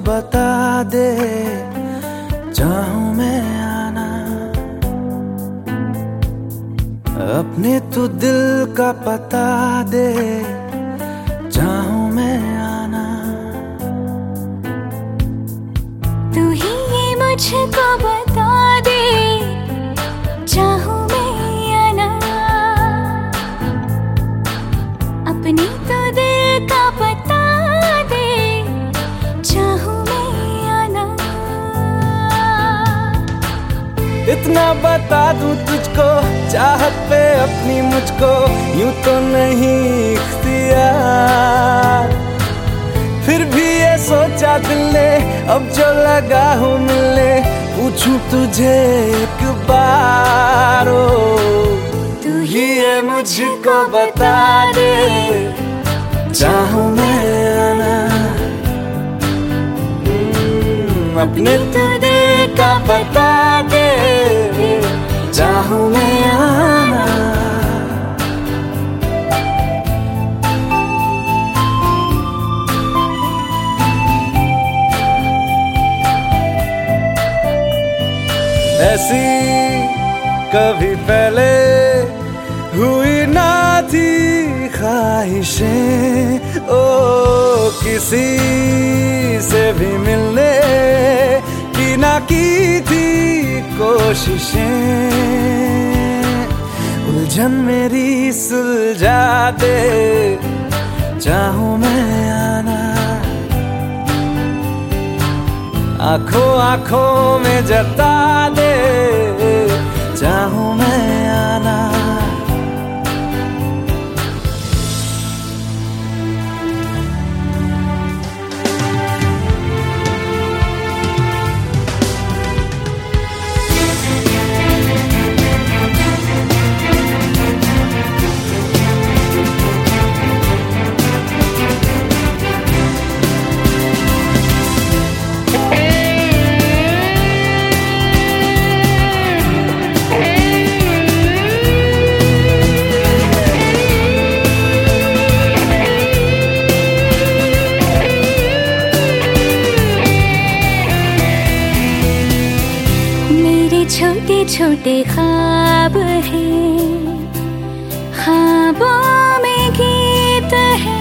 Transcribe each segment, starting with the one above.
बता दे, चाहूँ मैं आना। अपने तो दिल का पता दे, चाहूँ मैं आना। तू ही मुझको बता दे। इतना बता दूँ तुझको चाहत पे अपनी मुझको यूँ तो नहीं फिर भी ये सोचा दिल ने अब जो लगा हूँ मिलने पूछूँ तुझे एक बार ओ। तू ही ये मुझको बता दे चाहूँ मैं आना। हम्म, अपने तो दिल का बता ऐसी कभी पहले हुई ना थी ख्वाहिशें। ओ, किसी से भी मिलने की ना की थी कोशिशें। उलझन मेरी सुलझा दे, चाहूँ मैं आँखों आँखों में जता दे चाहूँ छोटे छोटे ख्वाब हैं। ख्वाबों में गीत है।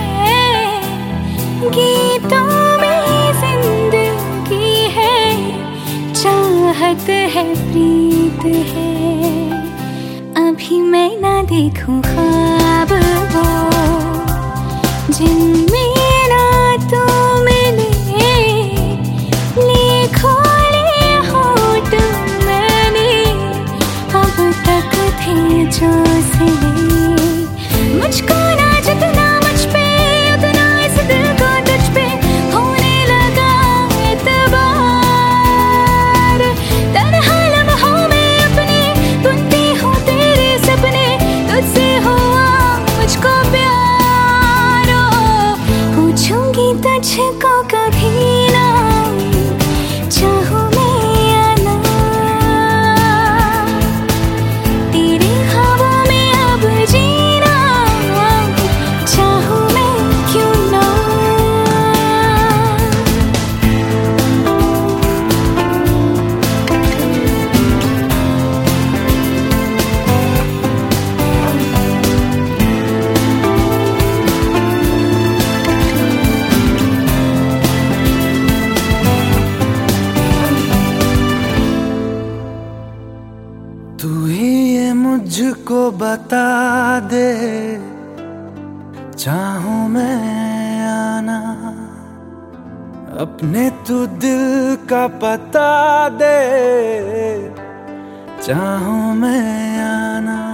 गीतों में ज़िंदगी है। चाहत है, प्रीत है। अभी मैं ना देखूँ ख्वाब वो जिनमें मुझको बता दे। चाहूँ मैं आना। अपने तू दिल का पता दे। चाहूँ मैं आना।